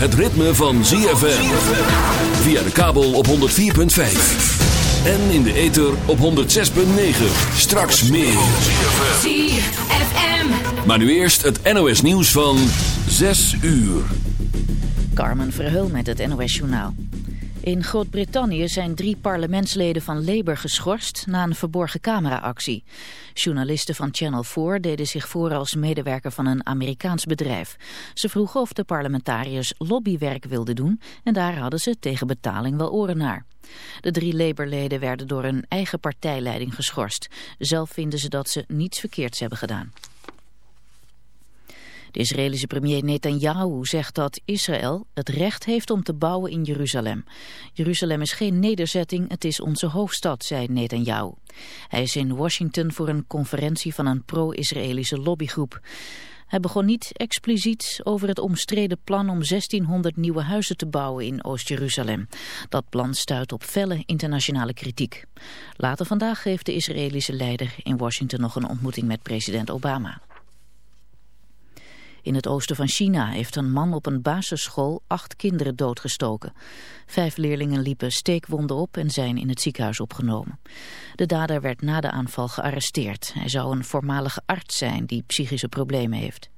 het ritme van ZFM. Via de kabel op 104.5. En in de ether op 106.9. Straks meer. ZFM. Maar nu eerst het NOS nieuws van 6 uur. Carmen Verheul met het NOS Journaal. In Groot-Brittannië zijn drie parlementsleden van Labour geschorst na een verborgen cameraactie. Journalisten van Channel 4 deden zich voor als medewerker van een Amerikaans bedrijf. Ze vroegen of de parlementariërs lobbywerk wilden doen en daar hadden ze tegen betaling wel oren naar. De drie Labour-leden werden door hun eigen partijleiding geschorst. Zelf vinden ze dat ze niets verkeerds hebben gedaan. De Israëlische premier Netanyahu zegt dat Israël het recht heeft om te bouwen in Jeruzalem. Jeruzalem is geen nederzetting, het is onze hoofdstad, zei Netanyahu. Hij is in Washington voor een conferentie van een pro-Israëlische lobbygroep. Hij begon niet expliciet over het omstreden plan om 1600 nieuwe huizen te bouwen in Oost-Jeruzalem. Dat plan stuit op felle internationale kritiek. Later vandaag geeft de Israëlische leider in Washington nog een ontmoeting met president Obama. In het oosten van China heeft een man op een basisschool acht kinderen doodgestoken. Vijf leerlingen liepen steekwonden op en zijn in het ziekenhuis opgenomen. De dader werd na de aanval gearresteerd. Hij zou een voormalige arts zijn die psychische problemen heeft.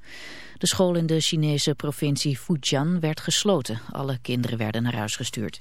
De school in de Chinese provincie Fujian werd gesloten. Alle kinderen werden naar huis gestuurd.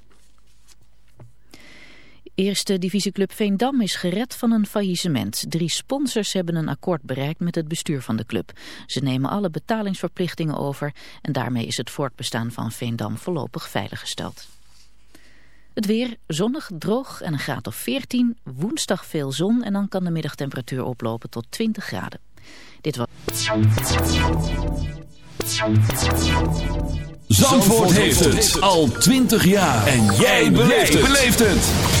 Eerste divisieclub Veendam is gered van een faillissement. Drie sponsors hebben een akkoord bereikt met het bestuur van de club. Ze nemen alle betalingsverplichtingen over en daarmee is het voortbestaan van Veendam voorlopig veiliggesteld. Het weer zonnig, droog en een graad of 14. Woensdag veel zon en dan kan de middagtemperatuur oplopen tot 20 graden. Dit was... Zandvoort heeft het al 20 jaar. En jij beleeft het.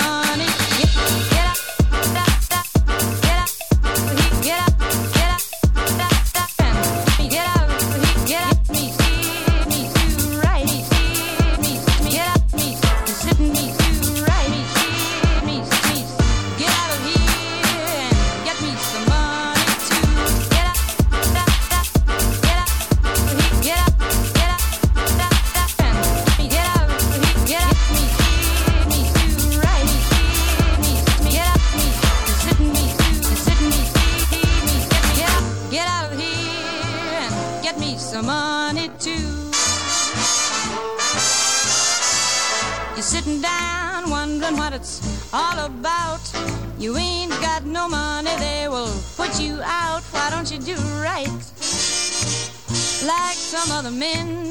some other men.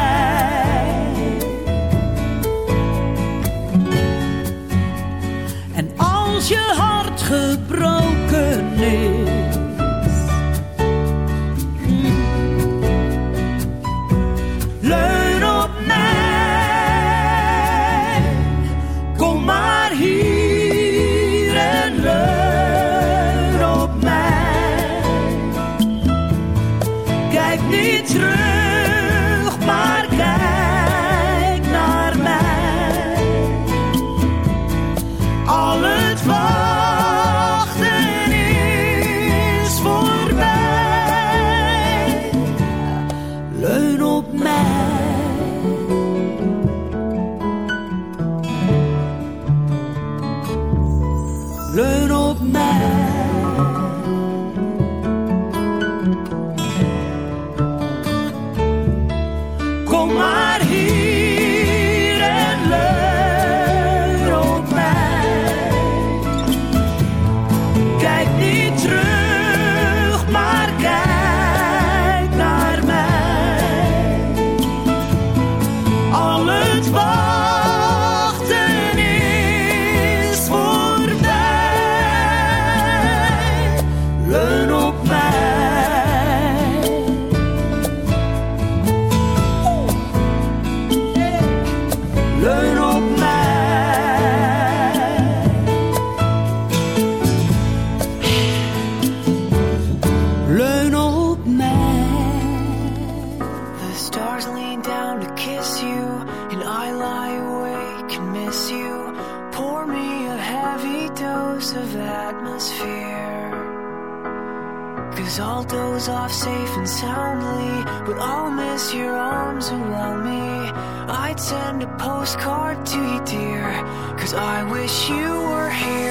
Cause I wish you were here.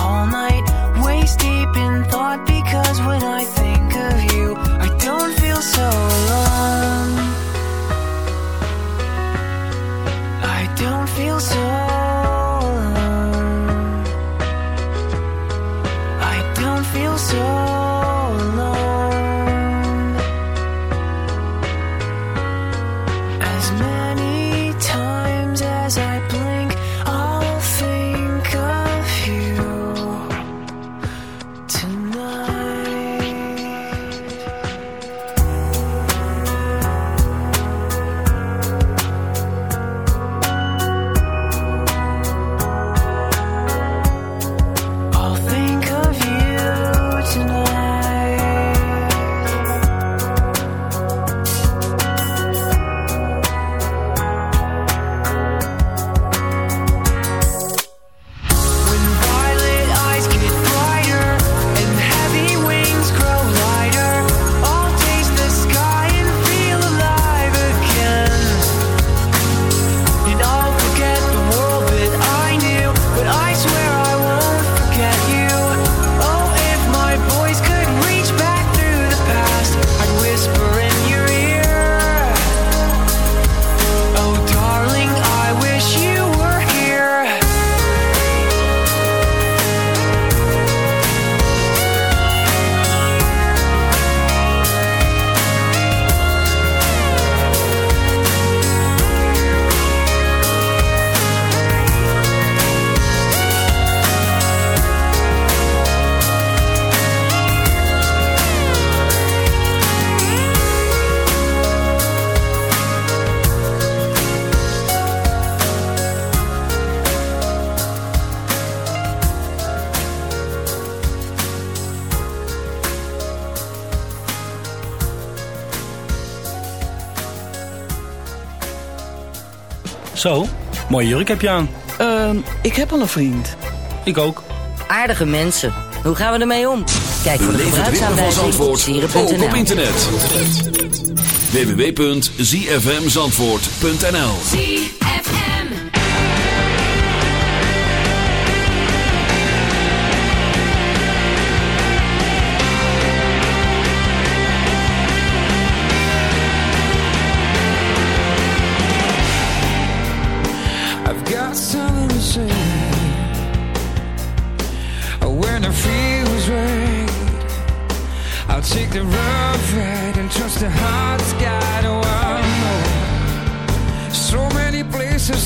all night, waist deep in thought. Because when mooie jurk heb je aan. Ehm, ik heb al een vriend. Ik ook. Aardige mensen. Hoe gaan we ermee om? Kijk voor de gebruiksaanwijzing op sieren.nl. ook op internet. www.zfmzandvoort.nl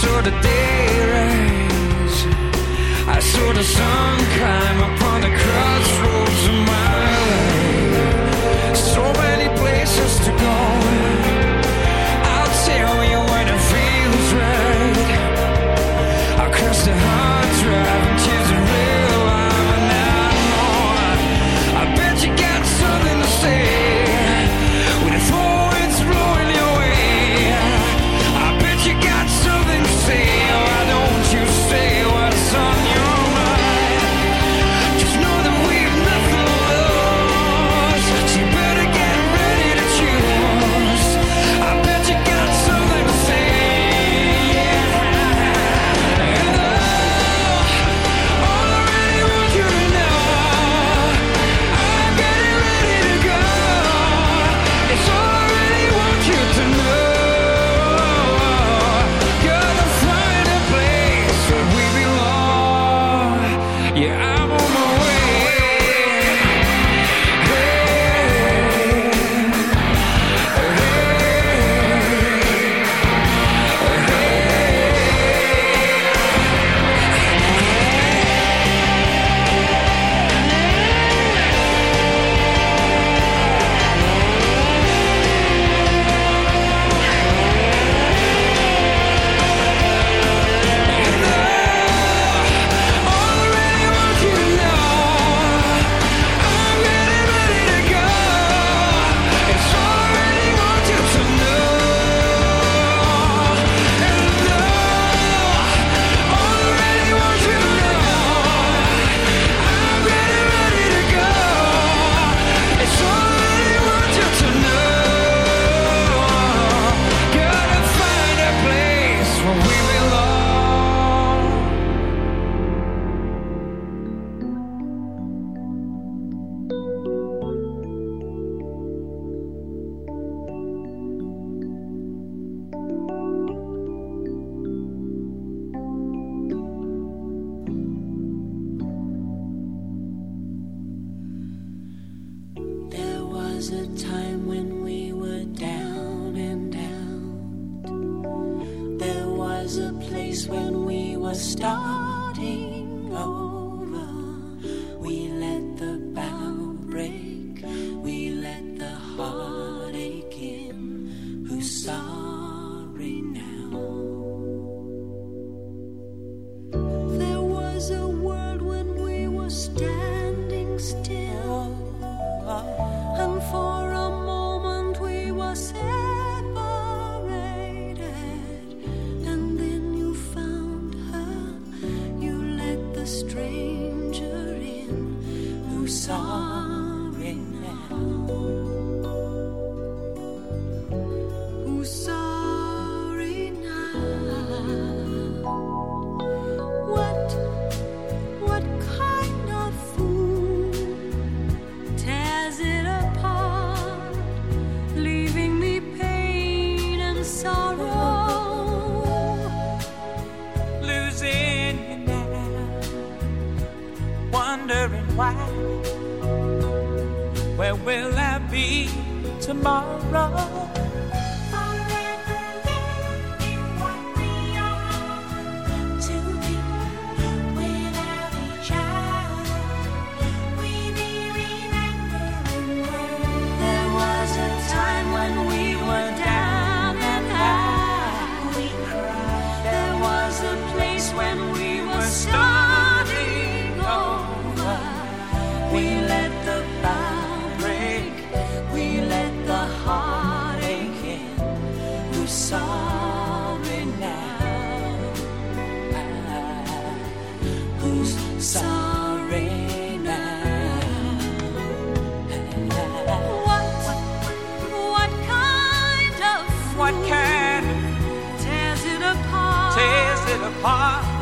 saw the day rise. I saw the sun climb upon the crossroads of my life. So many places to go. heart.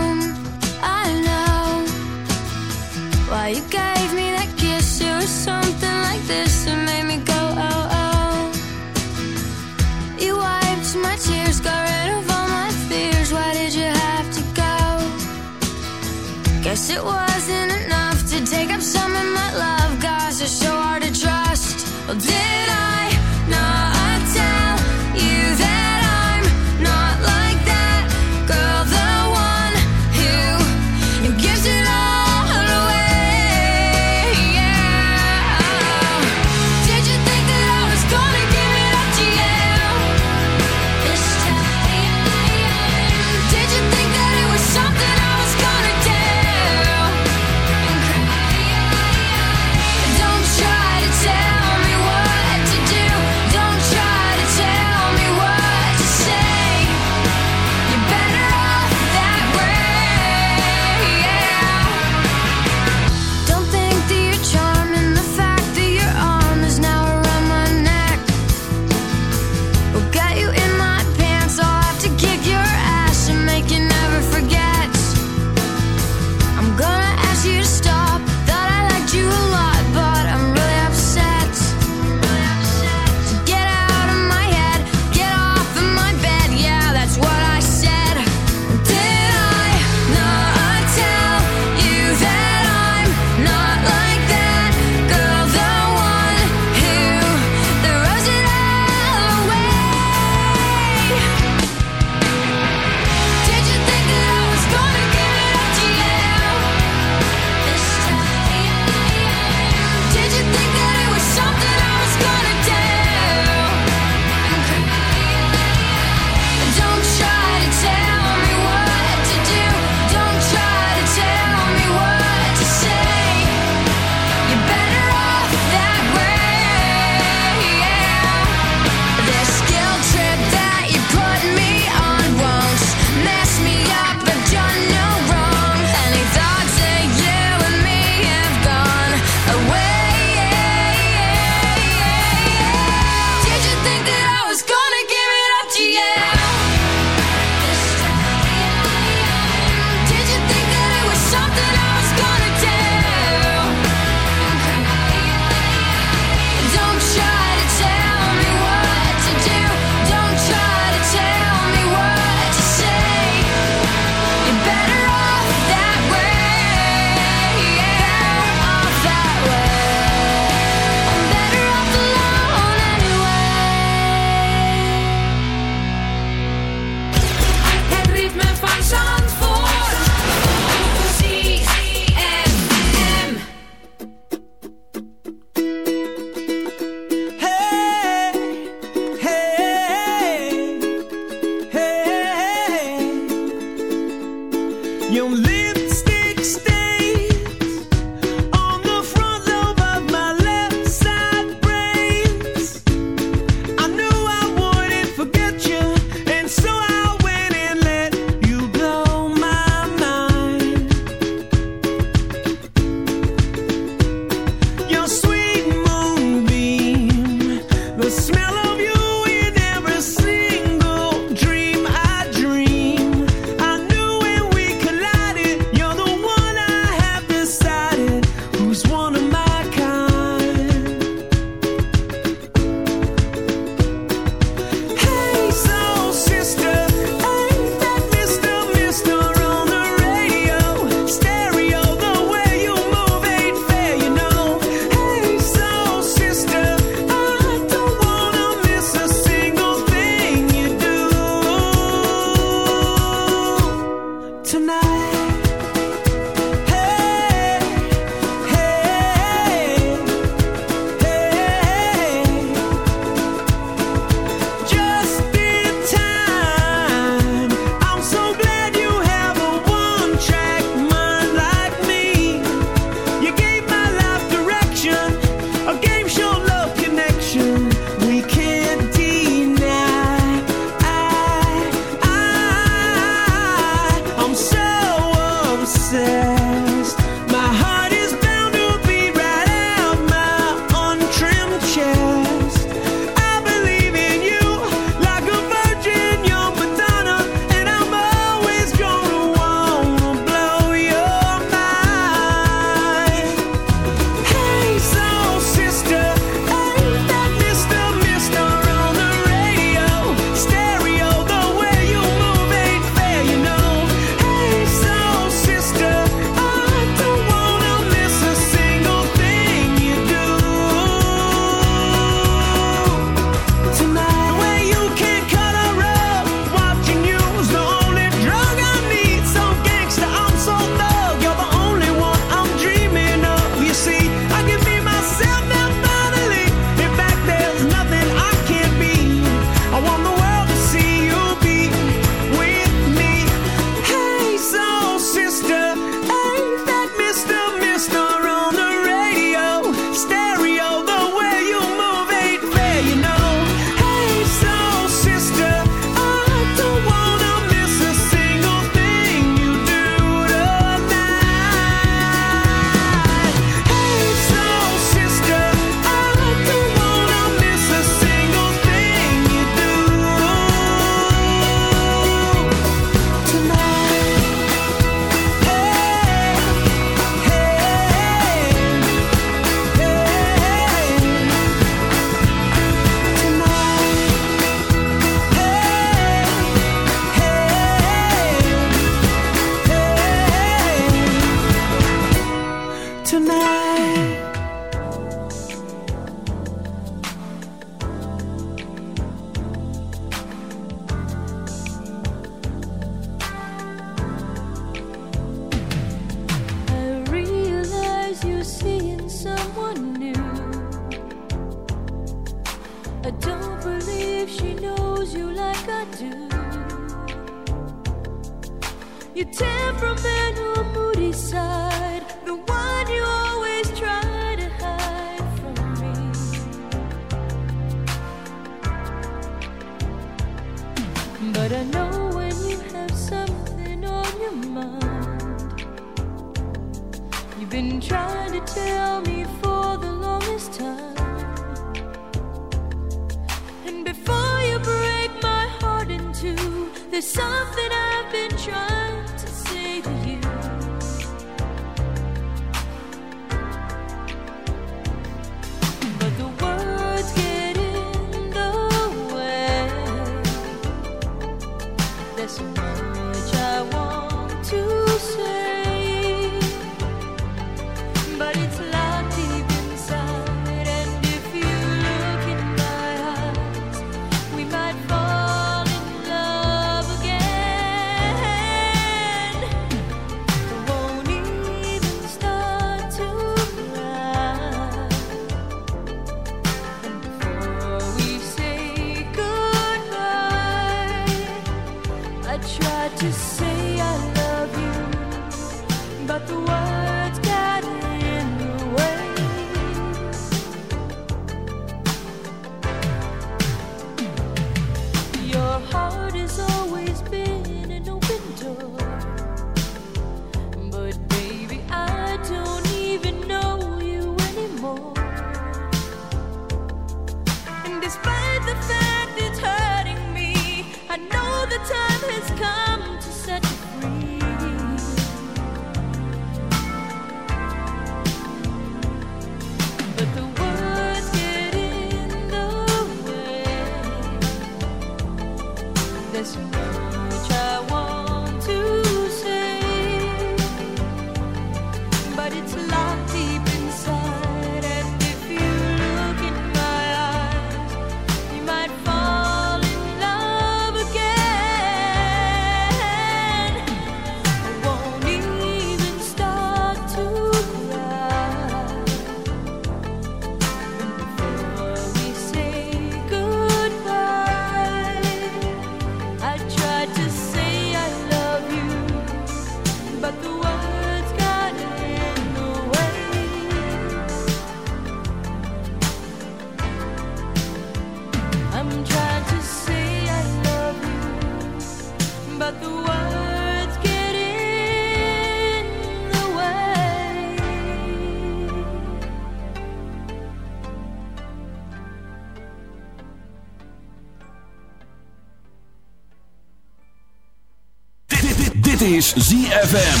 Is ZFM.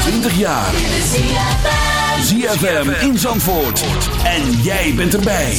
20 jaar. ZFM in Zandvoort. En jij bent erbij.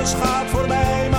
Alles gaat voorbij.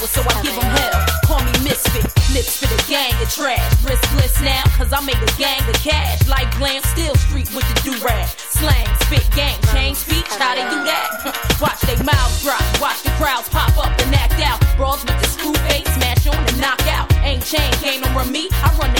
Cowards, so I give them hell. Call me misfit, lips for the gang of trash. Riskless now, cause I made a gang of cash. Like glam, still street with the do-rag. Slang, spit, gang, change speech, how they do that? watch they mouths drop, watch the crowds pop up and act out. Brawls with the screw face, smash on and knock out. Ain't chain, no run me, I run the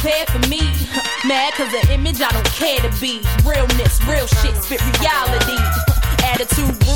Prepared for me. Mad cause the image I don't care to be. Realness, real shit, spit reality. Attitude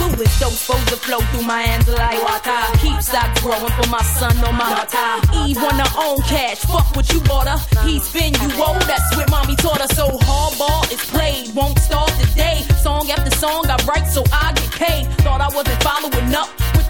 clueless. Those supposed to flow through my hands like water. Keep stock growing for my son or my daughter. Eve her own cash, fuck what you bought her. He spin you old, that's what mommy taught her. So hardball is played, won't start today. Song after song I write so I get paid. Thought I wasn't following up with